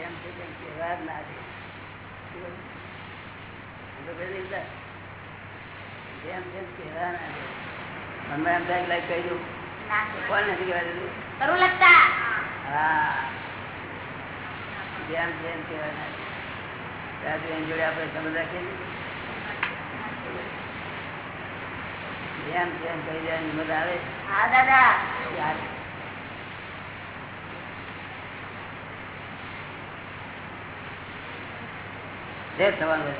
જેમ છે તેમ કહેવા જ ના દે. જેમ જેમ કહેવા ના દે. મનમાં એમ થાય લાઈક કહી દઉં. કોણ નથી કહેવા દીધું? કરું લગતા હા. જેમ જેમ કહેવા ના દે. ત્યાં એની જોડે આપણે સમજ રાખીએ જેમ જેમ કહી જાય મજા આવે. હા દાદા. જે થવાનું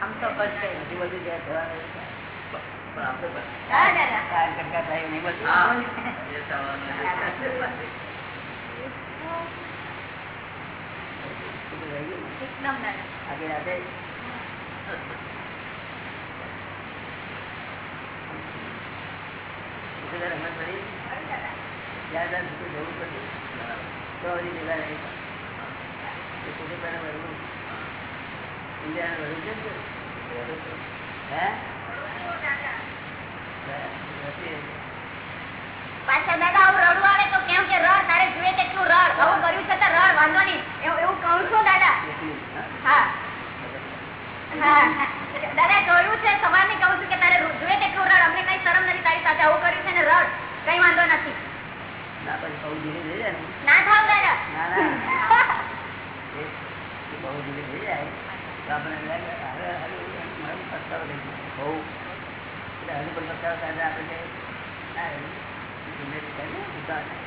આમ તો આમ તો બધું. જે. પડી? જ્યાં રડ? તારે જોઈએ છે તો રડ, વાંધો નહીં. એવું કહું દાદા. હા. દાદા, જોયું છે? સવારની કહું છું કે તારે જોઈએ તેટલું રડ. અમને કઈ શરમ નથી તારી સાથે. આવું કર્યું છે ને રડ. કઈ વાંધો નથી. ના પછી બહુ ધીરે થઈ જાય ને ના થાવ દાદા ના ના એ એ બહુ ધીરે થઈ જાય તો આપણે લાગે, હવે હવે મારો પસ્તાવો થઈ ગયો. બહુ એટલે હજુ પણ પસ્તાવો થાય તો આપણે કહીએ, ના, એ ધીમે ધીમે થાય ને, ઉતાવળ થાય.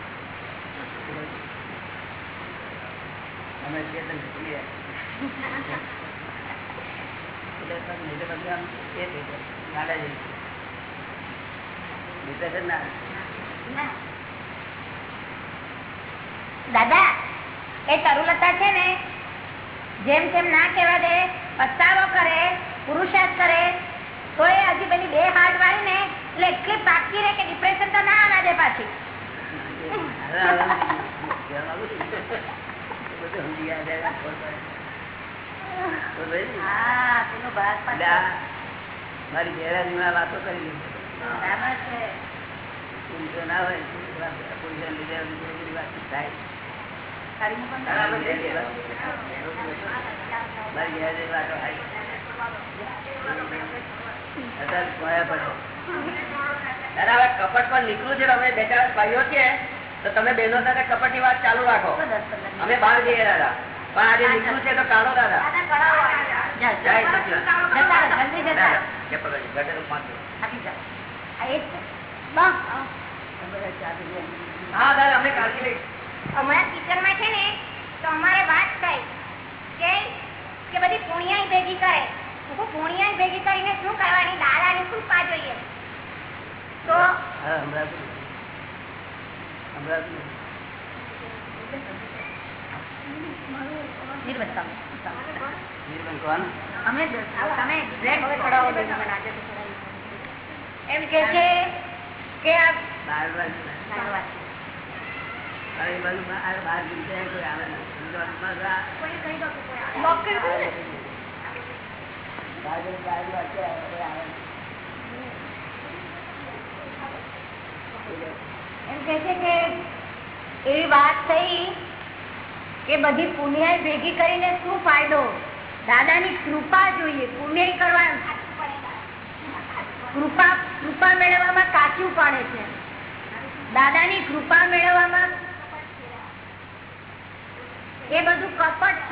અમે ચેતન ભૂલી જાય. એટલે પછી નહીં તો પછી આમ એ થઈ જાય, ગાંડા જેવું. નહીં તો છે ને ના. દાદા એ તરુલતા છે ને જેમ જેમ ના કહેવા દે પસ્તાવો કરે પુરુષાર્થ કરે તો એ હજી પેલી બે હાથ વાળી ને એટલે એટલી પાકી રહે કે ડિપ્રેશન તો ના આવે દે પાછી મારી ઘેરા વાતો કરી ના હોય લીધે વાતો થાય અત્યારે કોયા પડે દાદા હવે કપટ પણ નીકળું છે અમે બે ચાર ભાઈઓ છે તો તમે બહેનો સાથે કપટની વાત ચાલુ રાખો અમે બહાર જઈએ દાદા પણ આજે નીકળું છે તો કાઢો દાદા. હા, દાદા, અમે કાળજી લઈશ હમણાં કિચનમાં છે ને તો અમારે વાત થઈ કે કે બધી પુણિયાઈ ભેગી કરે. હું કહું, ભેગી કરીને શું કરવાની? દાદાની કૃપા જોઈએ? તો. એમ કે છે કે આ એવી વાત થઈ કે બધી પુણ્યાઈ ભેગી કરીને શું ફાયદો? દાદાની કૃપા જોઈએ પુણ્ય કરવા કૃપા કૃપા મેળવવામાં કાચું પડે છે. દાદાની કૃપા મેળવવામાં એ બધું કપટ છે એ બધી સાચી નથી. કૃપા તો બરાબરની જ છે. કૃપા મળે ક્યારે? અમારી હાથમાં પડે ત્યારે. બધું કપટ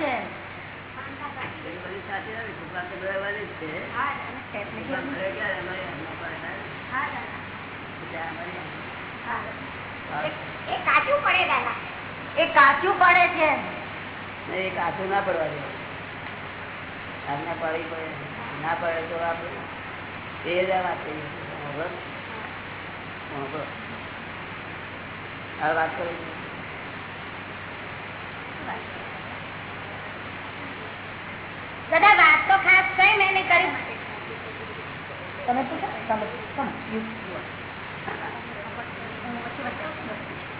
એ કાચું પડે છે. એ કાચું છે ને પડવા દે. આજ્ઞા પાડવી પડે ના પડે તો આપણે એ જ વાત હવે હવે વાત કરી દાદા વાત તો ખાસ કઈ મેં કરી તમે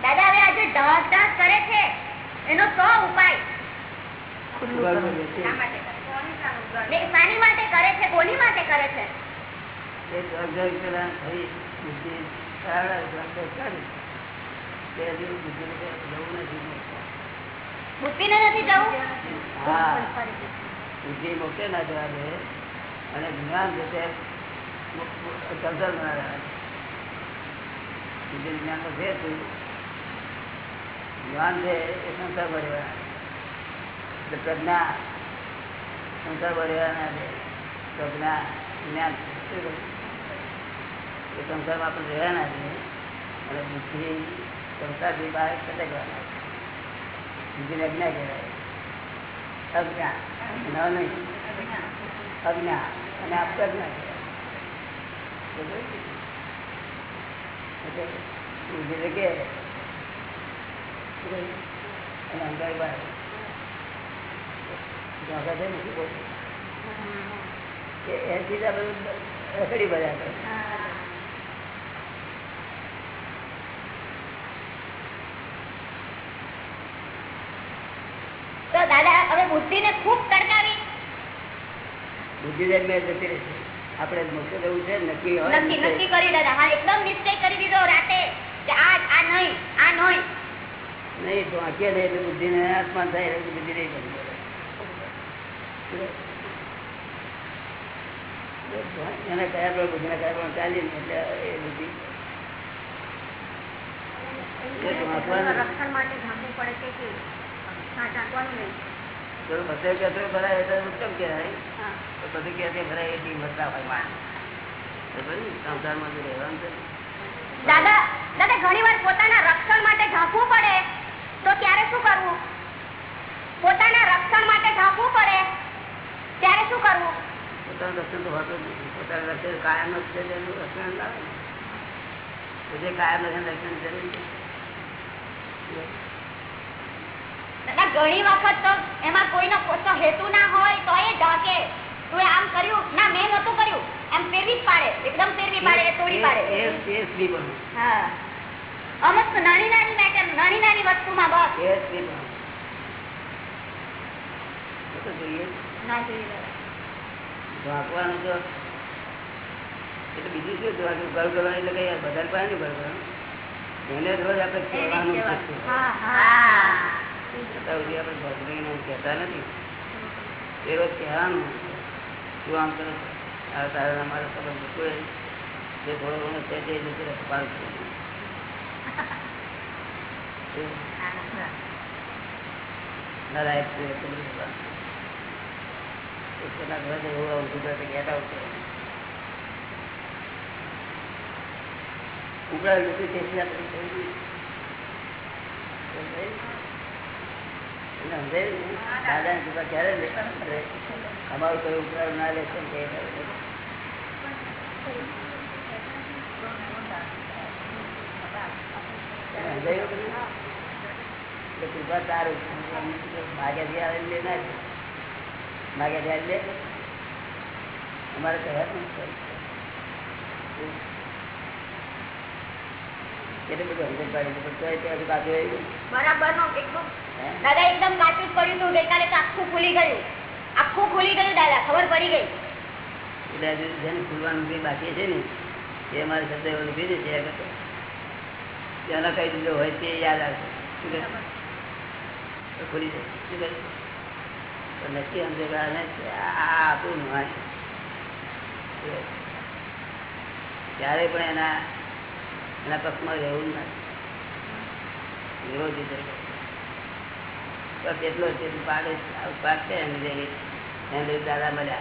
દાદા હવે આજે ઢસ ઢસ કરે છે. એનો તો ઉપાય. માટે કરે છે? કોની માટે કરે છે એ જવાબદારી પેલા ખરી બુદ્ધિ કરાવડાવે તો આપણે કાઢી. તે હજુ બુદ્ધિને કંઈ જવું? નથી બુદ્ધિ ને નથી જવું બુદ્ધિ મોકલે ના જવા દે. અને જ્ઞાન છે તે ના રહે. બુદ્ધિ જ્ઞાન તો છે તું જ્ઞાન છે એ સંસાર ભરેવા એટલે પ્રજ્ઞા સંસાર ભરેવા ના છે પ્રજ્ઞા જ્ઞાન એ સંસારમાં આપણે રહેવાના છે અને બુદ્ધિ સંસારથી બહાર ખટકવાના બુદ્ધિને અજ્ઞા કહેવાય અજ્ઞા ન નહીં અજ્ઞા અને આ પ્રજ્ઞા કહેવાય કે? અને અહંકાર બહાર છે બોલું? કે એથી રખડી બધા કરે તો દાદા હવે બુદ્ધિ ને ખૂબ તડકાવી. બુદ્ધિ જ મેં જતી રહેશે આપણે મોક્ષ જવું છે નક્કી નક્કી નક્કી કરી દાદા હા એકદમ નિશ્ચય કરી દીધો રાતે કે આ આ નહીં આ નહીં. નહીં તો આંખે નહીં એટલે બુદ્ધિ ને આત્મા થાય એટલે બુદ્ધિ નહીં કરી એને કયા પર બુદ્ધિને કયા પણ ચાલી ને એટલે એ બુદ્ધિ. રક્ષણ માટે ઢાંકવું પડે છે કે ઢાંકવાનું નહીં. જો બધે કચરો ભરાય એટલે ઉત્તમ કહેવાય? તો બધું કહેતે ભરાય એટલી મતલા હોય માન સંસારમાં તો રહેવાનું છે. દાદા દાદા ઘણી વાર પોતાના રક્ષણ માટે ઢાંકવું પડે. તો ત્યારે શું કરવું? પોતાના રક્ષણ માટે ઢાંકવું પડે. ત્યારે શું કરવું? પોતાનું રક્ષણ તો હોતું નથી. પોતાનું રક્ષણ કાયમ છે તેનું રક્ષણ જે કાયમ રક્ષણ રક્ષણ જરૂરી છે. ઘણી વખત તો એમાં કોઈનો પોતો હેતુ ના હોય તો એ ઢાકે. તું આમ કર્યું ના મેં નતું કર્યું. એમ ફેરવી જ પાડે એકદમ ફેરવી પાડે તોડી પાડે. હા. અમુક નાની નાની મેટર નાની નાની વસ્તુમાં બસ. એ તો એટલે બીજું શું જોવાનું ઘર કરવાનું એટલે કઈ બધા પાસે ને ઘર કરવાનું એને રોજ આપણે કહેવાનું. છે. હા હા અત્યાર સુધી આપણે ભગવાનને કહેતા નથી. એ રોજ કહેવાનું કરે છે? તે રીતે પેલા ઘરે દાદાની કૃપા અમારું કયું ઉપરાળ ના લેશે કે કૃપા તારું. આવે લે અમારે કહેવા નથી. કેટલું બધું સમજણ પાડી કાચું રહી બરાબર? દાદા એકદમ કાચું જ પડ્યું હતું ગઈકાલે તો આખું ખુલી ગયું. આખું ખુલી ગયું દાદા ખબર પડી ગઈ. એટલે જેને ખુલવાનું બાકી છે ને એ અમારી શબ્દ એવો છે. જેને કહી દીધો હોય તે યાદ આવશે. શું ખુલી જાય. શું કહે? તો નક્કી સમજે આપણું શું પણ એના એના પક્ષમાં રહેવું નથી વિરોધી થઈ. બસ છે દાદા મળ્યા.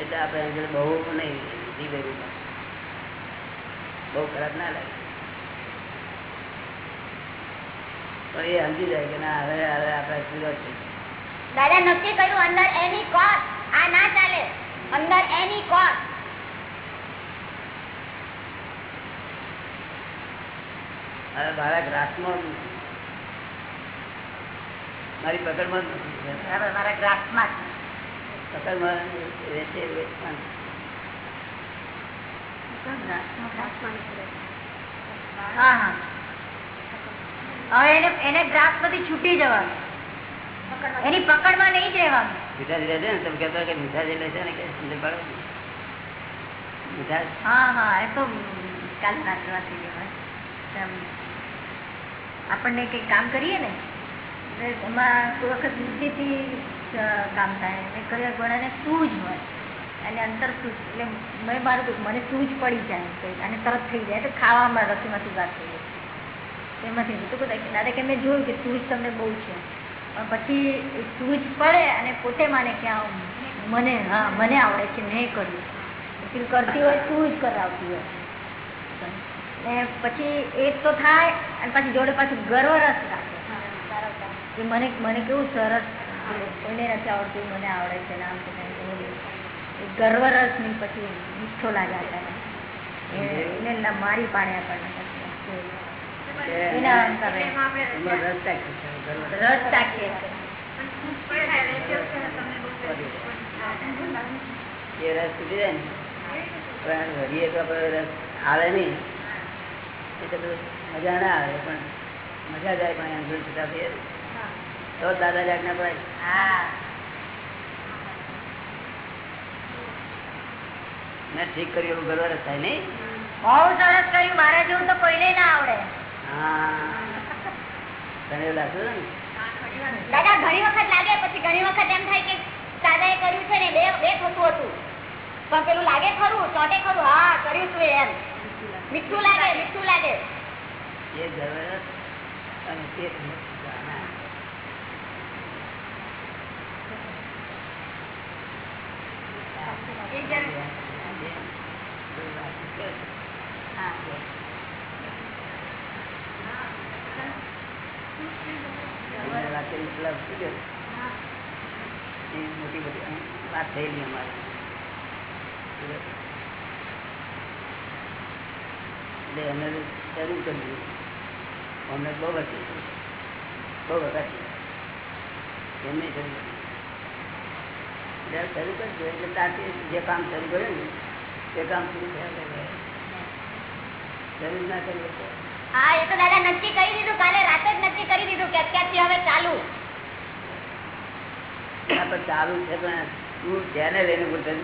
એટલે આપણે અંદર બહુ નહીં બહુ ખરાબ ના લાગે. પણ એ સમજી જાય કે ના, હવે હવે આપણે સુરત છે. દાદા નક્કી કર્યું, અંદર એની કોટ આ ના ચાલે. અંદર એની કોસ હવે મારા ગ્રાસમાં મારી પકડમાં. મારા ગ્રાફમાં પકડમાં રહેશે હા હા. એને એને ગ્રાફ બધી છૂટી જવાનું. એની પકડમાં નહીં રહેવાનું. મીઠાજી રહે ને? તમે કહેતા કે મીઠાજી લે છે ને કે સમજ પાડો હા હા એ તો કાલ હોય. તેમ આપણને કંઈક કામ કરીએ ને એમાં કોઈ વખત બુદ્ધિથી કામ થાય. અને કયા ઘણાને સૂઝ હોય. અને અંતર સૂઝ એટલે મેં મારું મને સૂઝ પડી જાય અને તરત થઈ જાય તો ખાવામાં રસીમાંથી વાત થઈ જાય. એમાંથી તો દાદા કે મેં જોયું કે સૂઝ તમને બહુ છે. પણ પછી સૂઝ પડે અને પોતે માને કે મને, હા, મને આવડે છે, મેં કર્યું કરતી હોય શું જ કરાવતી હોય. ને પછી એ તો થાય અને પછી જોડે પાછું ગર્વ રસ રાખે. મને મને કેવું સરસ કોઈને નથી આવડતું મને આવડે છે નામ છે. એ ગર્વ રસની પછી મીઠો લાગે આપણને. એને મારી પાડે આપણને રસ રસ જાય ને. પણ રસ આવે નહીં. એટલે મજા ના આવે પણ મજા જાય પણ એમ જોઈ છૂટા થઈએ તો દાદા જાગના પડે. હા. મેં ઠીક કર્યું એવું ગર્વ થાય નહીં? બહુ સરસ કર્યું મારા જેવું તો કોઈને ના આવડે. હા. તને લાગતું ને? દાદા ઘણી વખત લાગે પછી ઘણી વખત એમ થાય કે દાદાએ કર્યું છે ને બે બે થતું હતું. પણ પેલું લાગે ખરું ચોટે ખરું હા કર્યું તું એમ. મીઠું લાગે મીઠું લાગે. એ જરૂરત અને તે ના. હા તમારે વાત કરી પેલા શું કહ્યું? એ મોટી મોટી અહીં વાત થયેલી અમારે એટલે અમે શરૂ કર્યું અમને બહુ હતી બહુ હતી એમને શરૂ કરી શરૂ કરજો એટલે ત્યાંથી જે કામ શરૂ કર્યું ને તે કામ પૂરું થયા કરે શરૂ ના કરીએ હા એ તો દાદા નક્કી કરી દીધું કાલે રાતે જ નક્કી કરી દીધું કે અત્યારથી હવે ચાલુ. પણ ચાલુ છે પણ તું જેને લઈને પડી?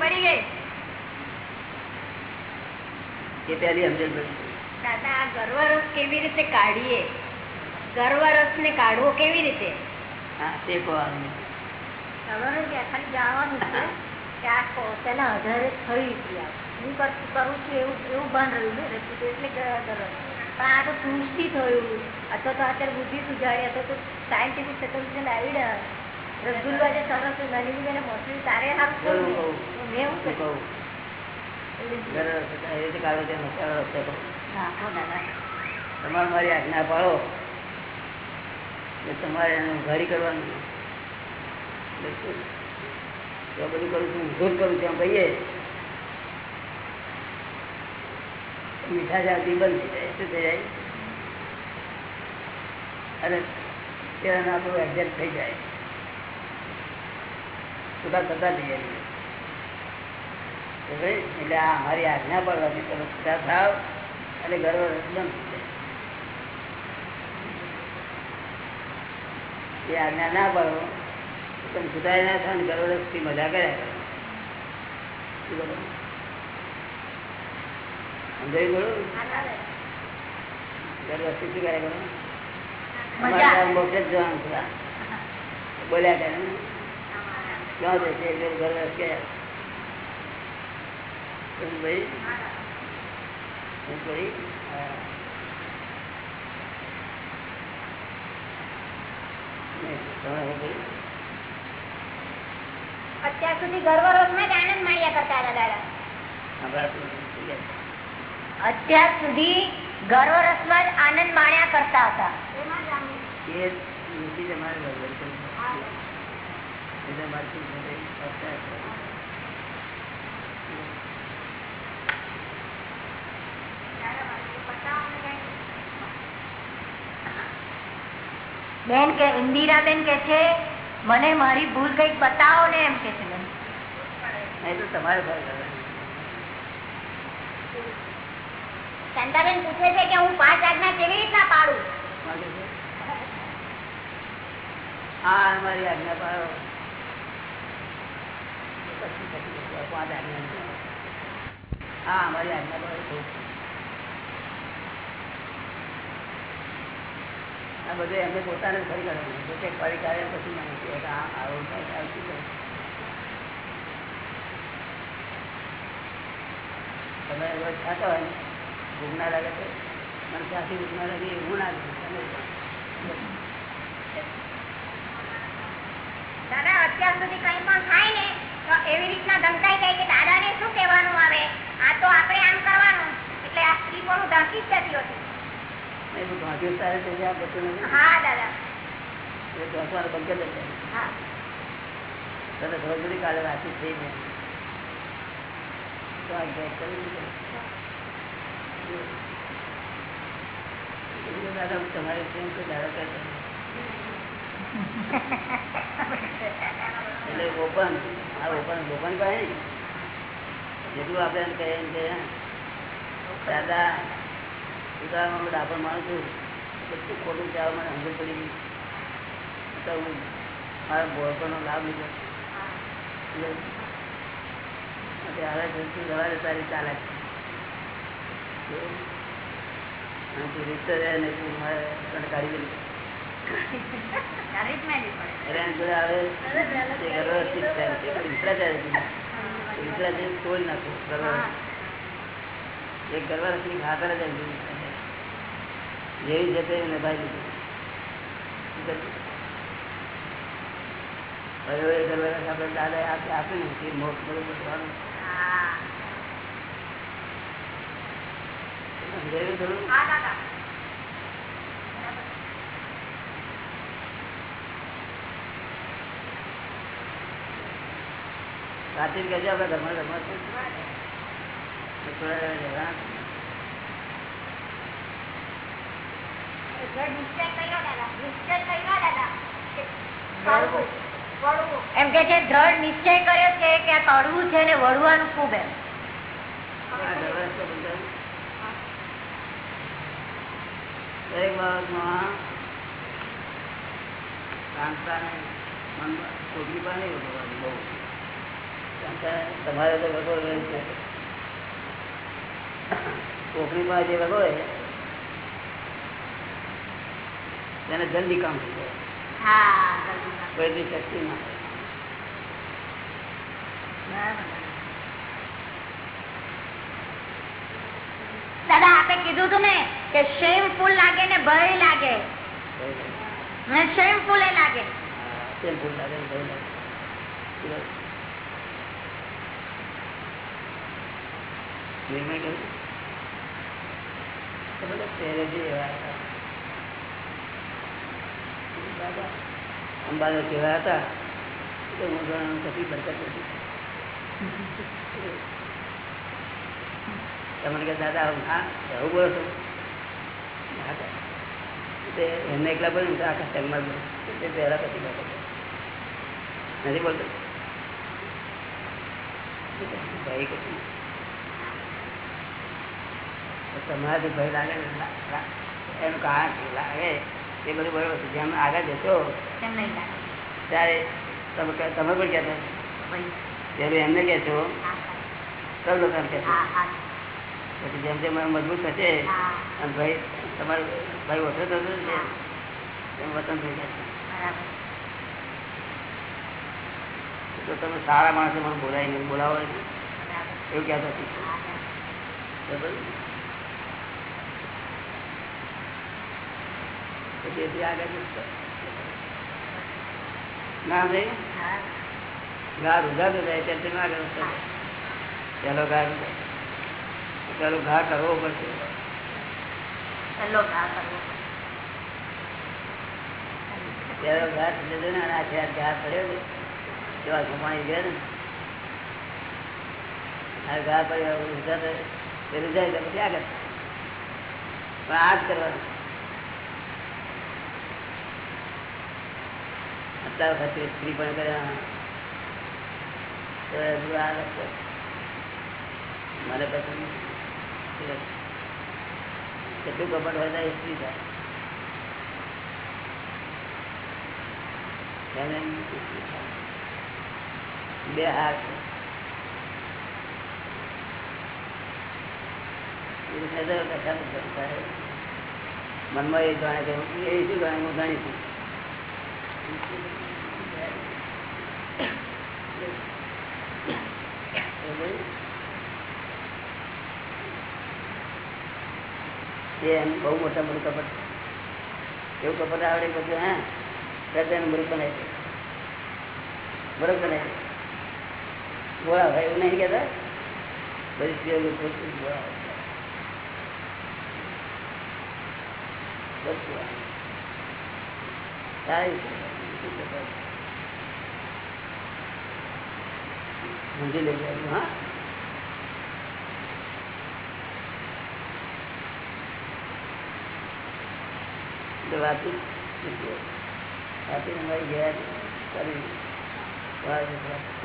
પડી ગઈ. એ પહેલી સમજણ પડી. દાદા આ ગર્વરસ કેવી રીતે કાઢીએ? ગર્વરસ ને કાઢવો કેવી રીતે? તમારું ખાલી જાણવાનું છે કે આ તેના આધારે થઈ હતી હું કરું છું એવું એવું ભાન રહ્યું ને એટલે એટલે ગ- પણ આ તો સૃષ્ટિ થયું અથવા તો અત્યારે બુદ્ધિ સુધારી અથવા તો સાયન્ટિફિક સેટલ્મેન્ટ આવી રહ્યા રસગુલ્લા જે સરસ નાની બેને મોસમી તારે હાથ મેં એવું હું તેનો તમારે મારી આજ્ઞા પાડો તમારે એને ઘરી કરવાનું. બધું કરું છું ભૂલ કરું છું કહીએ. મીઠા જાતી બંધ થઈ જાય. શું થઈ જાય? અને એડજસ્ટ થઈ જાય. એટલે આ અમારી આજ્ઞા પાડવાની તમે છૂટા થાવ. અને ગર્વ બંધ એ આજ્ઞા ના પાડો તમે સુધારે ના થાય ને ગર્વથી મજા કર્યા કરો. સમજાયું બોલું ગર્વ શું કર્યા કરો. મોક્ષ જવાનું છે બોલ્યા કરે ક્યાં જશે? એટલે ગર્વ ક્યાં? શું ભાઈ? હા. શું ભાઈ અત્યાર સુધી ગર્વરસમાં જ આનંદ માણ્યા કરતા હતા દાદા? અત્યાર સુધી ગર્વરસમાં જ આનંદ માણ્યા કરતા હતા. નીતિ કે તો બેન કે છે મને મારી ભૂલ કંઈક બતાવો ને એમ કે છે બેન. તમારે શાંતાબેન પૂછે છે કે હું પાંચ આજ્ઞા કેવી રીતના પાડું? હા અમારી આજ્ઞા પાડો. પાંચ આજ્ઞા હા અમારી આજ્ઞા પાડો. આ એમને પોતાને ફરી કરવાનું જો ફરી કરે પછી કે આ આવું થાય તમે રોજ ખાતા હોય ભૂખ ના લાગે તો મને ત્યાંથી ભૂખ ના લાગે, એવું ના દાદા, અત્યાર સુધી કઈ પણ થાય ને, તો એવી રીતના ધમકાઈ જાય કે દાદાને શું કહેવાનું આવે? આ તો આપણે આમ કરવાનું. એટલે આ સ્ત્રી પણ ઢાંકી જ જતી કાલે વાતચીત થઈ જાય તો આ ગેસ કરી દાદા હું તમારે પ્રેમ કોઈ દાદા નથી. એટલે ઓપન આ ઓપન ઓપન કહે જેટલું આપણે કહીએ કે દાદા ઉદાહરણ હું ડાપણ માનું છું બધું ખોટું ચાવ મને સમજ પડી ગયું તો હું મારા બોળકોનો લાભ લીધો. ત્યારે જલ્દી સવારે તારી ચાલે તું રીત રહે ને તું મારે તને કાઢી. એક ગર્વવતી ખાતર જ એમ જેવી જતે લીધી. હવે આપણે દાદાએ આપી આપ્યું તે મોક્ષ દાદા. વાતચીત કરજો આપણે ઘરમાં છે. થોડા રહેવા. જે નિશ્ચય કર્યો દાદા નિશ્ચય કર્યો દાદા કે તળવું, વળવું. એમ કે છે, દ્રઢ નિશ્ચય કર્યો છે કે આ તળવું છે ને વળવાનું ખૂબ એમ. દરેક ભગવાન તમારે તો ભગવો રહે છે. કોકણીમાં જે ભગવો હોય તેને જલ્દી કામ થઈ જાય હા કોઈ બી શક્તિ ના હોય દાદા આપે કીધું તું ને કે શેમફુલ લાગે ને ભય લાગે ને શેમફુલ એ લાગે હા, તેમ ભૂલ લાગે ને ભય લાગે બસ. નિર્ણય કર્યો અંબાને કેવા હતા તો ઘણા કશી બરકત નથી. તમને કે દાદા, હા એવું બોલો છો. એમને એકલા બોલ્યું આખા સંગમાં બોલું તે પહેલાં કશી બરકત નથી બોલતો? ભાઈ કશું તમારાથી ભય લાગે એનું કારણ લાગે? એ બધું બરોબર છે જેમ આગળ જશો ત્યારે તમે તમે પણ કહેતા ભય. એમને કહે છો સૌ લોકો એમ હા, પછી જેમ જેમ મજબૂત થશે અને ભાઈ તમારો ભાઈ ઓછો થતો છે એમ વતન થઈ જશે તો તમે સારા માણસો મને બોલાવીને બોલાવો. એવું કહેતો હતી હા, હા. બરાબર? તો તેથી આગળ ઘા રૂઝાતો જાય પેલો ઘા પેલો ઘા કરવો પડશે. પહેલો ઘા કરવો. પેલો ઘા લીધો ને આ ઘા પડ્યો ને એવા ઘુમાઈ ગયા ને. આ ઘા પડ્યો રૂઝાતો એ તો પછી આગળ. પણ આ જ કરવાનું. અત્યાર વખતે સ્ત્રી પણ કર્યા તો હજુ આ લોકો મને પછી કેટલું કપટ હોય તો એ સ્ત્રી થાય એને બે હાથ એ રીતે તો કશા નથી કરતા. મનમાં એ જાણે કે હું- એ શું જાણે હું જાણી છું એમ બહુ મોટા મોટું કપટ એવું કપટ આવડે બધું, હા. ત્યારે તેને મૃત બનાવી બરોબર બનાવી દે ભાઈ એવું નહીં કહેતા? બધી સ્ત્રીઓ. સારી સમજી લેજો. હા?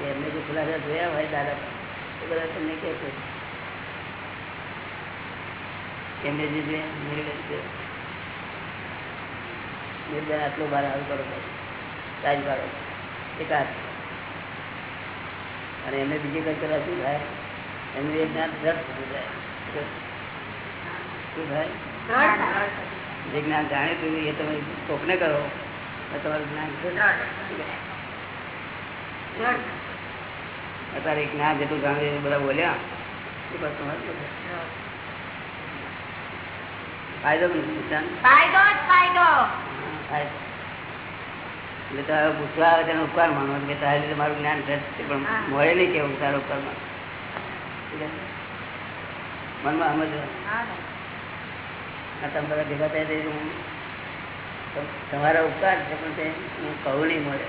એમને જો ખુલાસા જોયા હોય દાદા એ બધા તમને કે છે. એમને જે જોયા આટલો બાર આવું કરો તાજ પાડો એકાદ. અને એમને બીજી કઈ કરવા શું થાય? એમનું એક જ્ઞાન દ્રઢ થતું જાય. શું થાય? જે જ્ઞાન જાણીતું એ તમે કોકને કરો તમારું જ્ઞાન અત્યારે જ્ઞાન જેટલું જાણે એ બધા બોલ્યા એ બસ તમારું ફાયદો નુકસાન ફાયદો ફાયદો. એટલે તો પૂછવા આવે તેનો ઉપકાર માનો કે તારી લીધે મારું જ્ઞાન દ્રઢ પણ મળે નહીં કેવું તારો ઉપકાર માનો મનમાં સમજવાનું. આ તમે બધા ભેગા થયા હું તમારા ઉપકાર છે, પણ તે હું કહું નહીં મળે.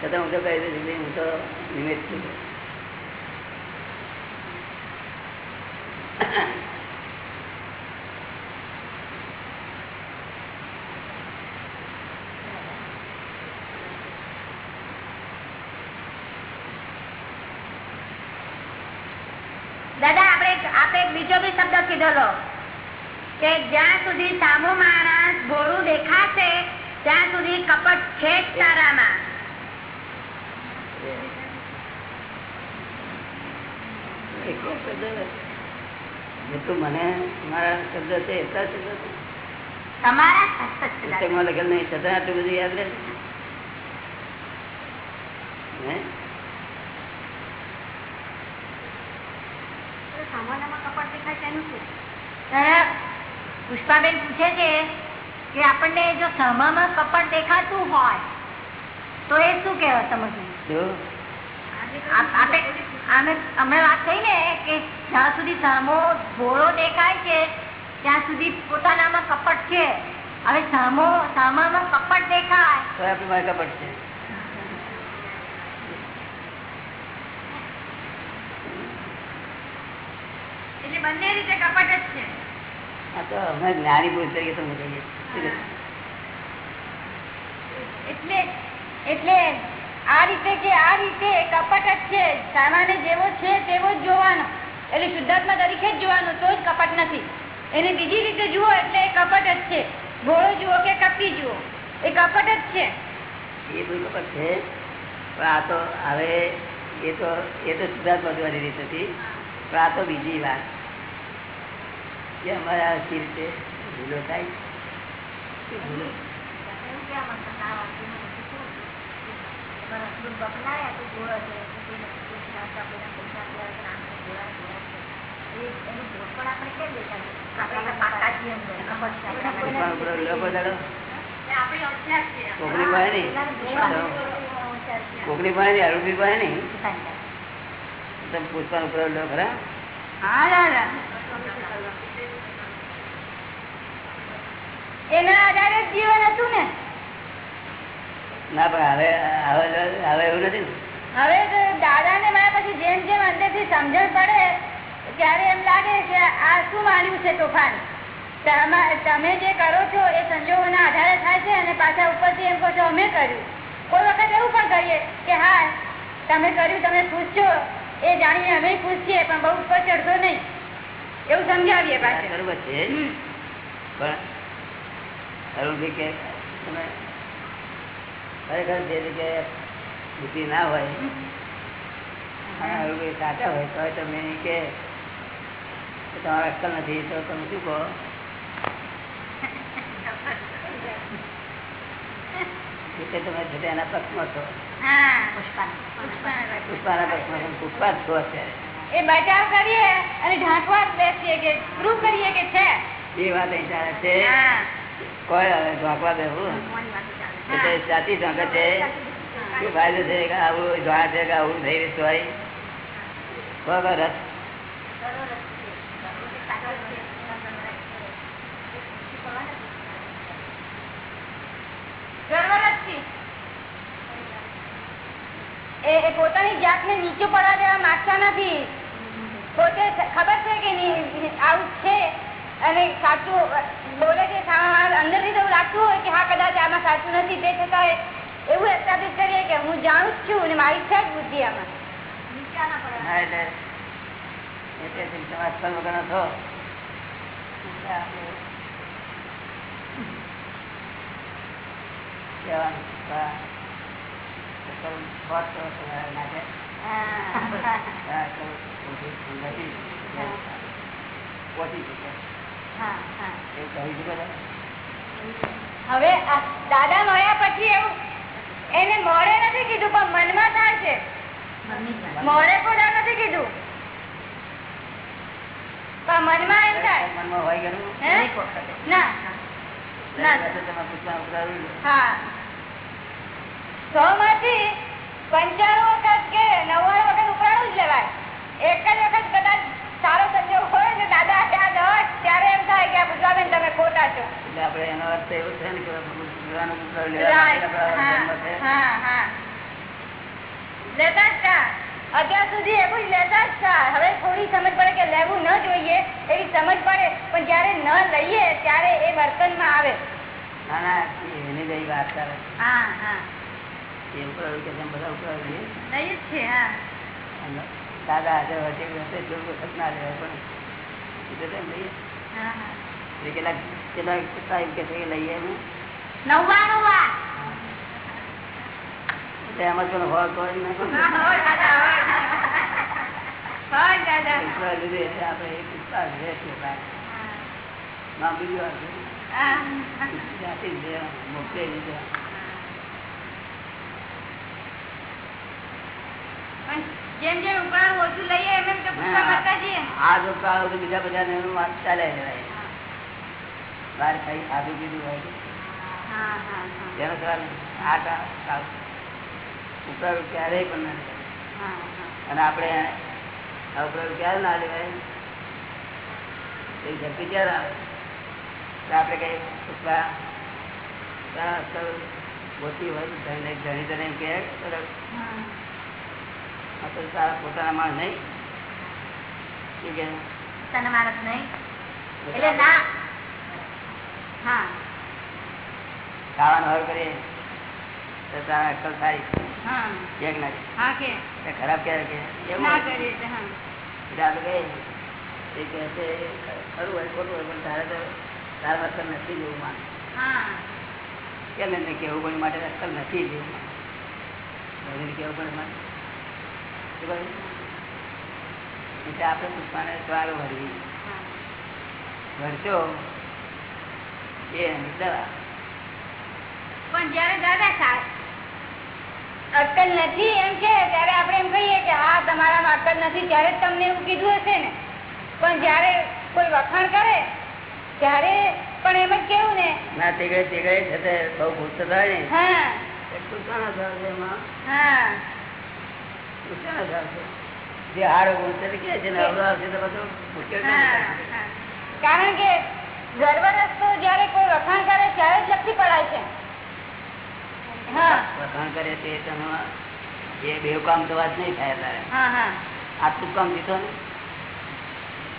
છતાં હું તો કહી દઉં છું હું તો નિમિત્ત છું. દાદા, આપણે આપણે બીજો બી શબ્દ કીધેલો. કે જ્યાં સુધી સામો માણસ ભોળું દેખાશે ત્યાં સુધી કપટ છે જ તારામાં. જેટલું મને મારા શબ્દ છે એટલા શબ્દ છે. તમારા લખેલ નહીં છતાં આટલું બધું યાદ રહે હે દાદા, પુષ્પાબેન પૂછે છે કે આપણને જો સામામાં કપટ દેખાતું હોય તો એ શું કહેવાય સમજવું? અમે અમે વાત કહી ને કે જ્યાં સુધી સામો ભોળો દેખાય છે ત્યાં સુધી પોતાનામાં કપટ છે. હવે સામો સામામાં કપટ દેખાય. તો આપણી પાસે કપટ છે. એટલે બંને રીતે કપટ જ છે આ તો અમે જ્ઞાની પુરુષ તરીકે તમને કહીએ એટલે એટલે આ રીતે કે આ રીતે કપટ જ છે. સામાન્ય જેવો છે તેવો જ જોવાનો. એટલે શુદ્ધાત્મા તરીકે જ જોવાનું તો જ કપટ નથી. એને બીજી રીતે જુઓ એટલે એ કપટ જ છે. ભોળો જુઓ કે કપી જુઓ એ કપટ જ છે. એ બધું કપટ છે પણ આ તો હવે એ તો એ તો સિદ્ધાર્થ મધવાની રીત હતી. પણ આ તો બીજી વાત. કે અમારે આ રીતે ભૂલો થાય? અરૂપી પાસે નહીં તમે પુષ્પાનો પેલો ખરા હા દાદા એના આધારે જીવન હતું ને. ના પણ હવે હવે હવે એવું નથી હવે તો દાદા ને મારા પછી જેમ જેમ અંદરથી સમજણ પડે ત્યારે એમ લાગે કે આ શું માન્યું છે તોફાન? તમે જે કરો છો એ સંજોગોના આધારે થાય છે અને પાછા ઉપરથી એમ કહો છો અમે કર્યું. કોઈ વખત એવું પણ કહીએ કે હા તમે કર્યું તમે ખુશ છો. એ જાણીને અમે ખુશ છીએ પણ બહુ ઉપર ચડશો નહીં. એવું સમજાવીએ પાછું. બરોબર છે. પણ અરુણભાઈ કે તમે ખરેખર જે જગ્યાએ બુદ્ધિ ના હોય અને કંઈ સાચા હોય તો તમે કે તમારા અક્કલ નથી તો તમે શું કહો? એટલે તમે છે એના પક્ષમાં છો. પુષ્પાના પુષ્પાના પક્ષમાં પુષ્પા જ છો અત્યારે. એ બચાવ કરીએ અને ઢાંકવા જ બેસીએ કે પ્રૂવ કરીએ કે છે? એ વાત અહીં ચાલે છે. હા. જાત ને ઢોકવા બેવું એટલે સાચી ઢોકે છે. શું ફાયદો છે કે આવું જોવા છે કે આવું થઈ રહ્યું હોય કોઈ કોઈ રસ ગર્વરજથી. એ એ પોતાની જાતને નીચું પડવા દેવા માંગતા નથી. પોતે ખબર છે કે આવું છે? અને સાચું બોલે છે અંદરથી એવું લાગતું હોય કે હા કદાચ આમાં સાચું નથી તે છતાં એવું એસ્ટાબ્લિશ કરીએ કે હું જાણું જ છું અને મારી છે જ બુદ્ધિ આમાં. ઓછી હવે દાદા મળ્યા પછી એવું એને મોડે નથી કીધું પણ મનમાં થાય છે. મોડે પણ એવું નથી કીધું. પણ મનમાં એમ થાય. મનમાં હોય ગયું? ના. હા. સો માંથી પંચાણું વખત કે નવ્વાણું વખત ઉપરાણું જ લેવાય. એક જ વખત કદાચ સારો સંજોગ હોય ને દાદા યાદ હોય ત્યારે એમ થાય કે આ પૂછવાબેન તમે ખોટા છો. એટલે આપણે એનો અર્થ એવો છે ને કે. લેતા જ અત્યાર સુધી એવું જ લેતા જ તા. હવે થોડી સમજ પડે કે લેવું ન જોઈએ એવી સમજ પડે પણ જયારે ન લઈએ ત્યારે એ વર્તનમાં આવે. ના ના એની જ વાત કરે હા હા. એ કે બધા ઉપરાળું છે. લઈએ જ છે હા. અને દાદા હાજર હોય છે હશે જો વખત ના લેવાય પણ એ તો તેમ લઈએ હા, હા. એ કેટલાક કેટલાક કેટલા એમ કે છે કે લઈએ એમ નવ્વાણું વાર એટલે એમાં પણ હોય તો જ નાખો ને. હા, હોય દાદા, હોય. હોય દાદા. ઉપરાળું લીધું એટલે આપણે એ પુષ્પા જ રહેશે બાર. ના બીજું વાત છે. હા. જાતિ જ લેવાનું, જેમ જેમ ઉપરાણું ઓછું લઈએ એમ એમ તો પૂછવા કરતા જઈએ. આ જો કાળો તો બીજા બધા ને વાત ચાલે છે બહાર કઈ ખાધું પીધું હોય હા હા જેનો કાળ આ કાળ ઉપરાળું ક્યારેય પણ ના લેવાય. હા હા. અને આપણે આ ક્યારે ના લેવાય? એ ઝડપી ક્યારે આવે? આપણે કઈ ઉપરા મોટી હોય ધણી ધણી ધણી એમ કહે બરાબર. હા આ તો તારા પોતાના માણસ નહીં. શું કહે? તને માણસ નહીં. એટલે ના. હા. ખાવાનું હર કરીએ. તો તારા અક્કલ સારી હા. ના હા કે. ખરાબ કે? એવું ના હોય. કરીએ એટલે આપણે એ કહે છે ખરું હોય ખોટું હોય પણ તારે તો તારા અસર નથી જેવું માને. હા. કેમ એને કેવું કોઈ માટે અક્કલ નથી જેવું માન. કેવું પડે શું કહ્યું? એટલે આપણે પુષ્પાને સ્વાલ ભરવી ભરશો એ દવા. પણ જયારે દાદા અક્કલ નથી એમ છે ત્યારે આપણે એમ કહીએ કે હા તમારામાં અક્કલ નથી ત્યારે તમને એવું કીધું હશે ને. પણ જયારે કોઈ વખાણ કરે ત્યારે પણ એમ જ કેવું ને. ના તીગડે તીગડે છતે બહુ ગુસ્સો થાય ને. હા. એ પુષ્પાના સ્વાલ એમાં હા. જે હારો ગુણ કે છે ને અવળો આવશે તો બધું મુશ્કેલ હા, નહીં થાય. હા. કારણ કે ગર્ભરસ રસ્તો જયારે કોઈ વખાણ કરે ત્યારે જ પડાય છે. વખાણ કરે તે તમે બે કામ તો વાત નહીં થાય તારે. હા આટલું કામ જીતો ને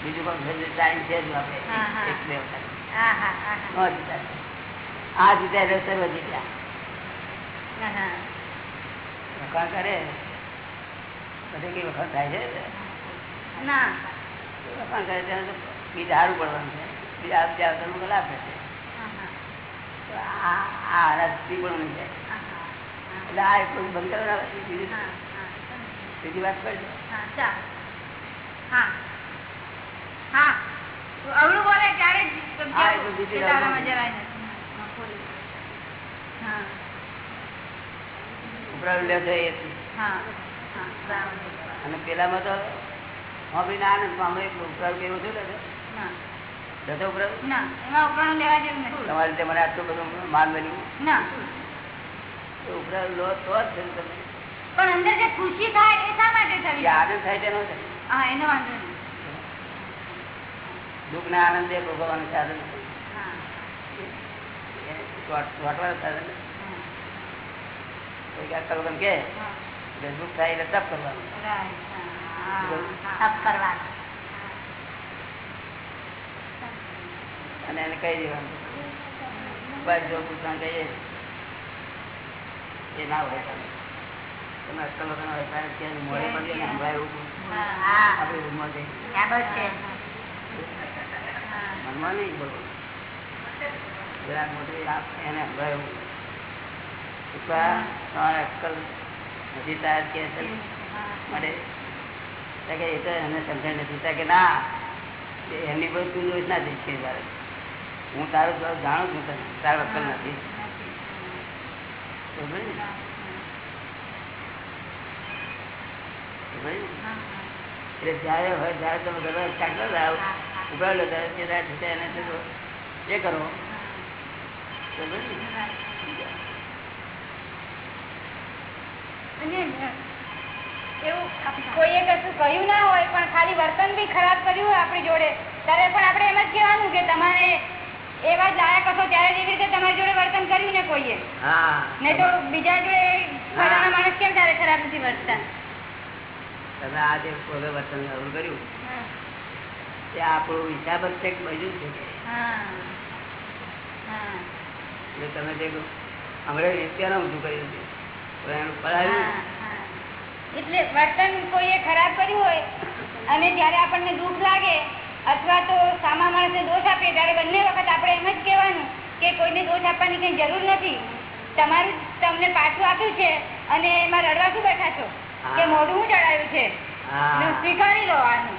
બીજું કામ ટાઈમ છે જ આપણે. એક બે વખત. જીતા આ જીત્યા એટલે સર્વ જીત્યા. વખાણ કરે બધે વખત થાય છે? ના. વખાણ કરે ત્યારે તો સારું પડવાનું છે. બીજા આવતા લાભ થશે આ આનાથી પણ જાય એટલે આ બંધ કરવા બીજી વાત કરજો. હા હા. અવળું બોલે ત્યારે ઉપરાળ એ હા. અને પેલામાં તો સાંભળીને આનંદ થયું ના એમાં ઉપરાણું લેવા જેવું તમારી રીતે મને આટલું બધું માન મળ્યું? ના. લો તો જ છે તમે. પણ અંદર જે ખુશી થાય એ શા માટે થવી આનંદ થાય તેનો હા એનો વાંધો નહીં. દુઃખ ને આનંદ એ ભોગવવાનું સાધન વાટવાનું સાધન કોઈ વગર કે દુઃખ થાય એટલે તપ કરવાનું. અને એને કહી દેવાનું. બસ જો પૂછવાનું કહીએ એ ના હોય તમે અક્કલ મોડે એવું રૂમમાં મનમાં નહીં મોટી એને એવું તમારે અક્કલ નથી તાર કે કે એ તો એને સમજણ નથી. કે ના એમની બધું તું જોઈશ ના જઈશ કે તારે હું તારું જાણું છું તને તારા અક્કલ નથી? એટલે જ્યારે હોય ત્યારે તમે ગરબા ચાકલો લાવ. ઉભરાડો ત્યારે એ કરો સમજ્યો ને? અને એવું કોઈએ કશું કહ્યું ના હોય પણ ખાલી વર્તન બી ખરાબ કર્યું હોય આપણી જોડે. ત્યારે પણ આપણે એમ જ કહેવાનું કે તમારે એવા જ લાયક હશો ત્યારે જેવી રીતે તમારી જોડે વર્તન કર્યું ને કોઈએ. ને તો બીજા જોડે ફલાણા માણસ કેમ ત્યારે ખરાબ નથી વર્તતા તમે આ જે પોતે વર્તન જરૂર કર્યું તે આપણો હિસાબ જ છે કે બધું છે? હા હા. તમે જે અંગ્રેજ ત્યાંનું ઊંધું કર્યું છે. એટલે વર્તન કોઈએ ખરાબ કર્યું હોય અને જયારે આપણને દુઃખ લાગે અથવા તો સામા માણસને દોષ આપે ત્યારે બંને વખત આપણે એમ જ કહેવાનું કે કોઈને દોષ આપવાની કઈ જરૂર નથી. તમારું તમને પાછું આપ્યું છે અને એમાં રડવા શું બેઠા છો કે મોઢું ચડાયું છે? સ્વીકારી લો આનું.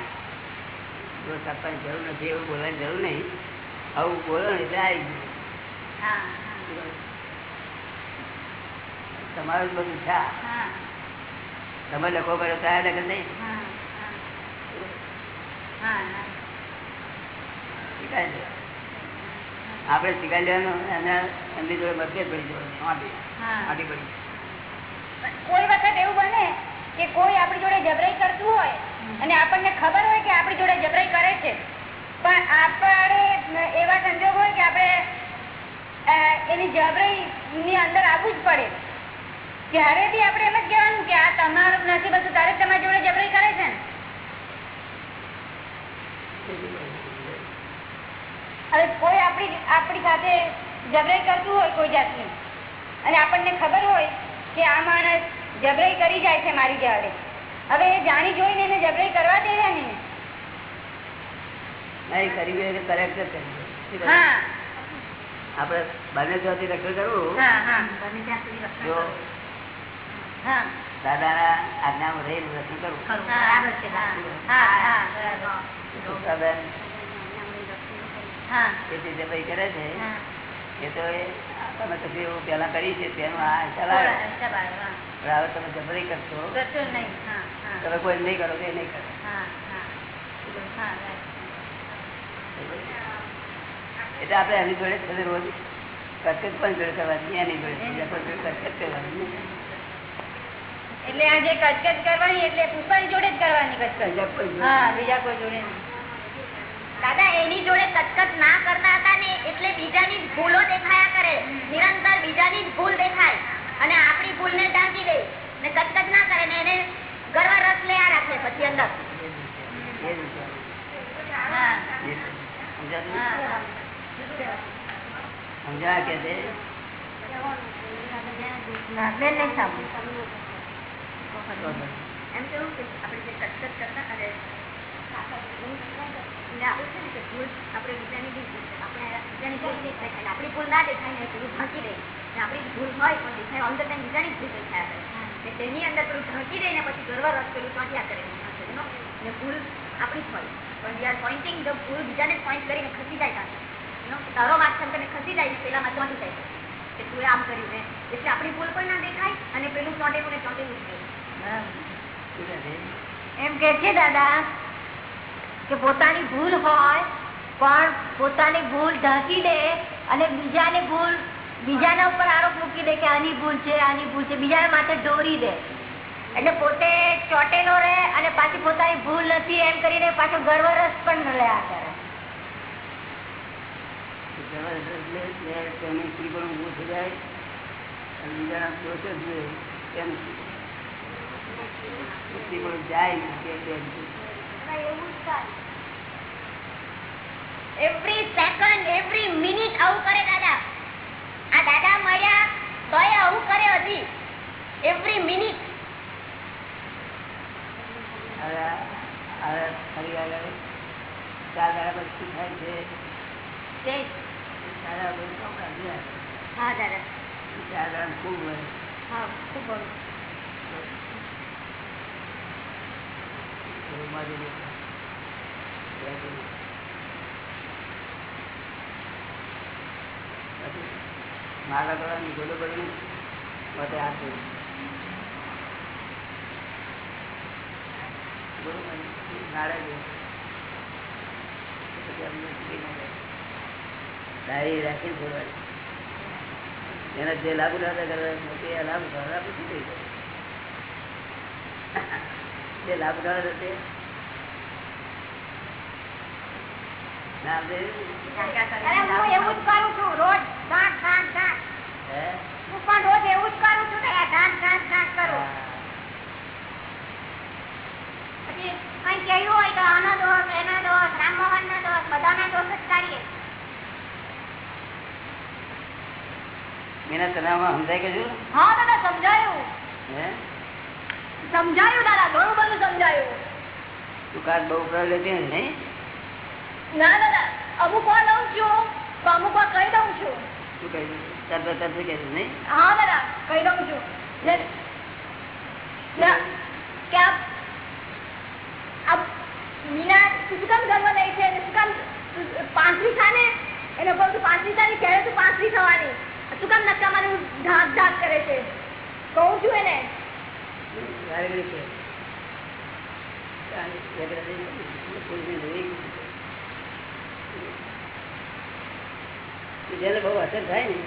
દોષ આપવાની જરૂર નથી એવું બોલવાની જરૂર નહીં. આવું બોલો એટલે આવી ગયું. હા. તમારું જ બધું છે. તમે લખો કર્યો ત્યાં લખે નહીં. આપણે સ્વીકારી લેવાનું અને એમની જોડે મતભેદ પડી જવાનું પડી કોઈ વખત એવું બને કે કોઈ આપણી જોડે જબરાઈ કરતું હોય અને આપણને ખબર હોય કે આપણી જોડે જબરાઈ કરે છે. પણ આપણે એવા સંજોગ હોય કે આપણે એની જબરાઈ ની અંદર આવવું જ પડે. ત્યારે બી આપણે એમ જ કહેવાનું કે આ તમારું નથી બધું તારે તમારી જોડે જબરી કરે છે ને? હવે કોઈ આપણી આપણી સાથે જબરાઈ કરતું હોય કોઈ જાતની અને આપણને ખબર હોય કે આ માણસ જબરાઈ કરી જાય છે મારી જોડે હવે એ જાણી જોઈને એને જબરાઈ કરવા દેવાની ને? નહીં કરી? હા. આપણે બંને જોથી રક્ષણ કરવું જો દાદાના આજ્ઞામાં કરવું જે કરે છે એ તો તમે એવું કરી છે તેનું આ ચલાવે. હવે તમે જબરી કરશો. તમે કોઈ નહીં કરો તો એ નહીં કરે. એટલે આપણે એની જોડે રોજ કચકચ પણ જોડે કરવાની એની જોડે જોડે કચકચ કરવાની. એટલે આ જે કચકચ કરવાની એટલે પુષ્પાની જોડે જ કરવાની કચકચ. હા બીજા કોઈ જોડે દાદા એની જોડે કચકચ ના કરતા હતા ને એટલે બીજાની ભૂલો દેખાયા કરે. નિરંતર બીજાની ભૂલ દેખાય. અને આપણી ભૂલને ઢાંકી દે. ને કચકચ ના કરે ને એને ગર્વ રસ લેયા રાખે પછી અંદર. સમજાયા કે બેન નહીં સાંભળ્યું. એમ કેવું કે આપણે જે કચકચ કરતા અને આપણે છે ભૂલ આપણે બીજાની આપણે બીજાની દેખાય આપણી ભૂલ ના દેખાય ને પેલું ઢાંકી દે આપણી ભૂલ હોય પણ દેખાય ઓન ધ ટાઈમ બીજાની ભૂલ દેખાય કરે તેની અંદર પેલું ઢાંકી દે પછી ગરવા રસ પેલું ચોંટ્યા કરે ને ભૂલ આપણી જ હોય. પણ વી આર ધ ભૂલ બીજાને પોઈન્ટ કરીને ખસી જાય You તારો છે તને ખસી જાય પેલા પેલામાં ચોંટી જાય કે તું આમ કર્યું ને. એટલે આપણી ભૂલ પણ ના દેખાય અને પેલું ચોંટેલું ને ચોંટેલું જ? એમ કે છે દાદા કે પોતાની ભૂલ હોય, પણ પોતાની ભૂલ ઢાંકી દે અને બીજાની ભૂલ, બીજાના ઉપર આરોપ મૂકી દે કે આની ભૂલ છે, આની ભૂલ છે, બીજાના માથે દોરી દે. એટલે પોતે ચોટેલો રહે અને પાછી પોતાની ભૂલ નથી એમ કરીને પાછો ગર્વરસ પણ રહ્યા કરે. બીજાના દોષ જ જોઈએ તેમ જાય ને કે બેન એવરી સેકન્ડ એવરી મિનિટ આવું કરે દાદા. આ દાદા મળ્યા તોય આવું કરે હજી. એવરી મિનિટ હવે હવે ફરી આગળ ચાર દાડા પછી થાય છે? તે ચાર દાડા પછી ચોપડા ગયા. હા દાદા. ચાર દાડા ખૂબ હા ખૂબ બહુ. રૂમમાં જઈને બેસીને. પછી માગા કરવાની ગોળો કરીને પોતે હાથ ધોઈ. ગોળો કરીને નાળે ગયો. પછી અમને છૂટી ના જાય. ડાયરી રાખી છોડવાની. એના જે લાભ લાભ કરવા મોટી લાભ આપણે થઈ જાય જે લાભ? ઉઠાવે તે છું તો મીના તનાવમાં સમજાય કે હા દાદા સમજાયું. હે? સમજાયું દાદા ઘણું બધું સમજાયું. દુકાન બહુ ઉપરાવ લેતી નહીં? ના દાદા અમુક વાર લઉં છું અમુક વાર કહી દઉં છું. શું કહી તરત નહીં? હા દાદા કહી દઉં છું. કે આપ આપ મીના શું કામ ગર્વ લે છે? શું કામ પાંચમી થાને એને કહું પાંચમી થાની ક્યારે તું પાંચમી થવાની. શું કામ નકામાનું ઢાક ઢાક કરે છે. કહું છું એને. વારે ઘડી કે ચાલી, બે ઘડી થઈ ગઈ. કોઈને જોઈ ગઈ. જેને બહુ અસર થાય ને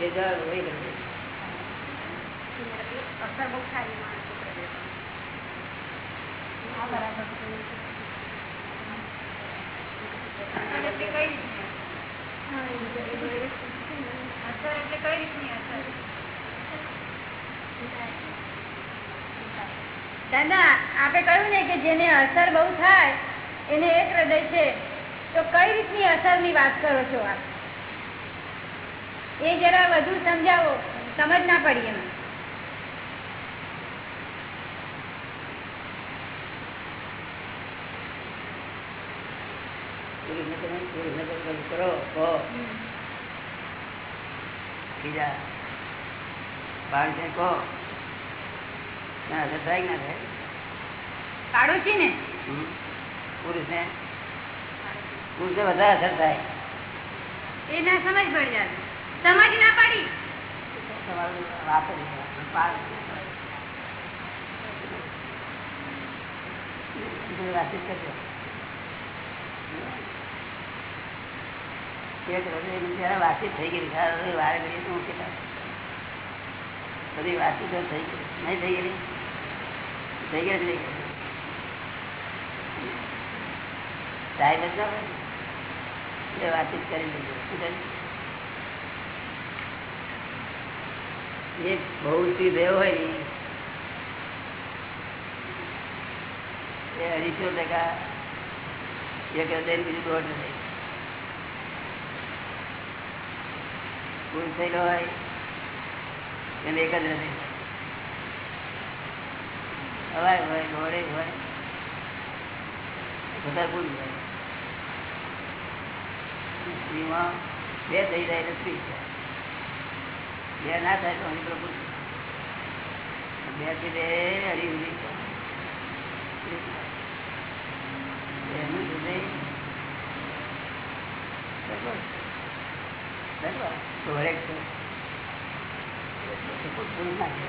એ જવાબ હોય અસર બહુ સારી એટલે કઈ રીતની બરાબર દાદા આપણે કહ્યું ને કે જેને અસર બહુ થાય એને એક હૃદય છે. તો કઈ રીતની અસરની વાત કરો છો આપ? એ જરા વધુ સમજાવો. સમજ ના પડી એમાં. કરો બીજા. બાળકને કહો. ના અસર થાય ના થાય. પાડોશી ને? હમ? પુરુષને પુરુષને વધારે અસર થાય. એ ના સમજ પડી જાય. સમજ ના પડી. તમારું વાત. વાતચીત કરજો વાતચીત થઈ ગઈ. વારે ઘડીએ તો હું કેટલા બધી વાતચીત થઈ ગઈ નહીં થઈ ગયેલી થઈ ના હોય ને. એટલે વાતચીત કરી કર્યું? એક બહુ થયો હોય એ અઢીસો ટકા એક હૃદય બીજું દોઢ હૃદય પુરુષ થયેલો હોય, એને એક જ હૃદય હવાય હોય દોડે હોય વધારે ભૂલ હોય બે થઈ જાય એટલે સ્ત્રી છે બે ના થાય તો અહીં પ્રભુ બેથી બે અઢી ઉડી એનું હૃદય ભૂલ ના છે.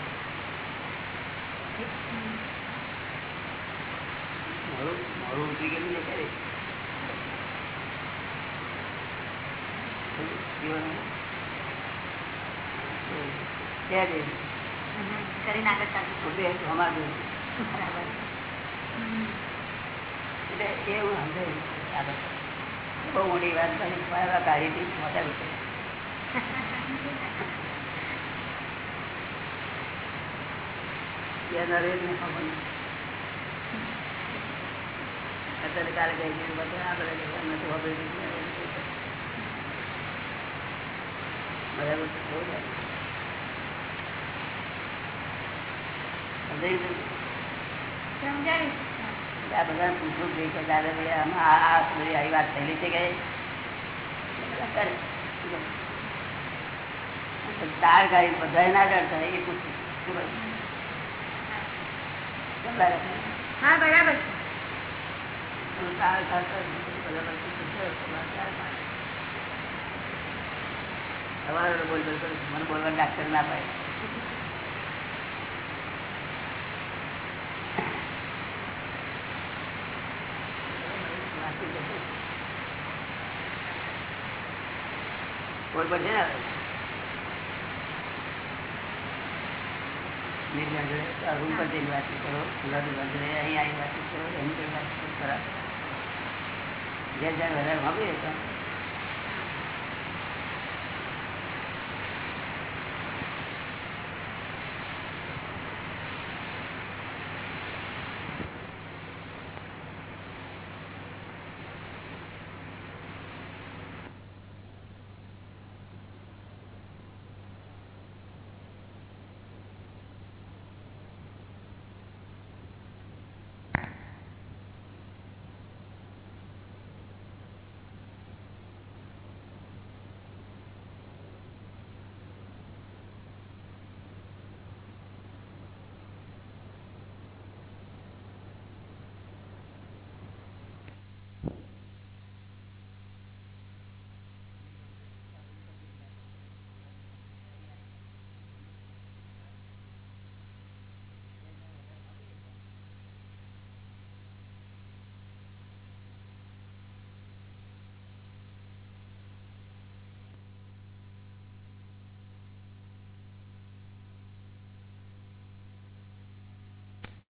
મોડું મોડું ઉતરી ગયેલું છે ક્યારે? કરીને આગળ ચાલુ પોતે બરાબર. એટલે એ હું સમજાયું આગળ બહુ મોટી વાત કરી. કાઢી હતી મોટા વિશે અત્યારે કાલે કઈ ગયું બધું આપણે નથી વાપરી બરાબર છે, બહુ જાય. સમજાઈ ગયું? સમજાયું. આ બધા પૂછવું જોઈએ કે દાદા ભાઈ આમાં આ આ બધી આવી વાત થયેલી છે કે તાર ગાડી બધા ના કરતા એ પૂછ્યું શું કહ્યું? કેમ લાગે છે? હા બરાબર તમારે બોલ. મને બોલવા ડાક્ટર ના પાય બોલ છે ને નિર્જન રૂમ પર જઈને વાતચીત કરો ગુલાબી બંધ અહીં આવી વાતચીત કરો, એની જોડે વાતચીત કરો. જ્યાં જ્યાં વધારે તો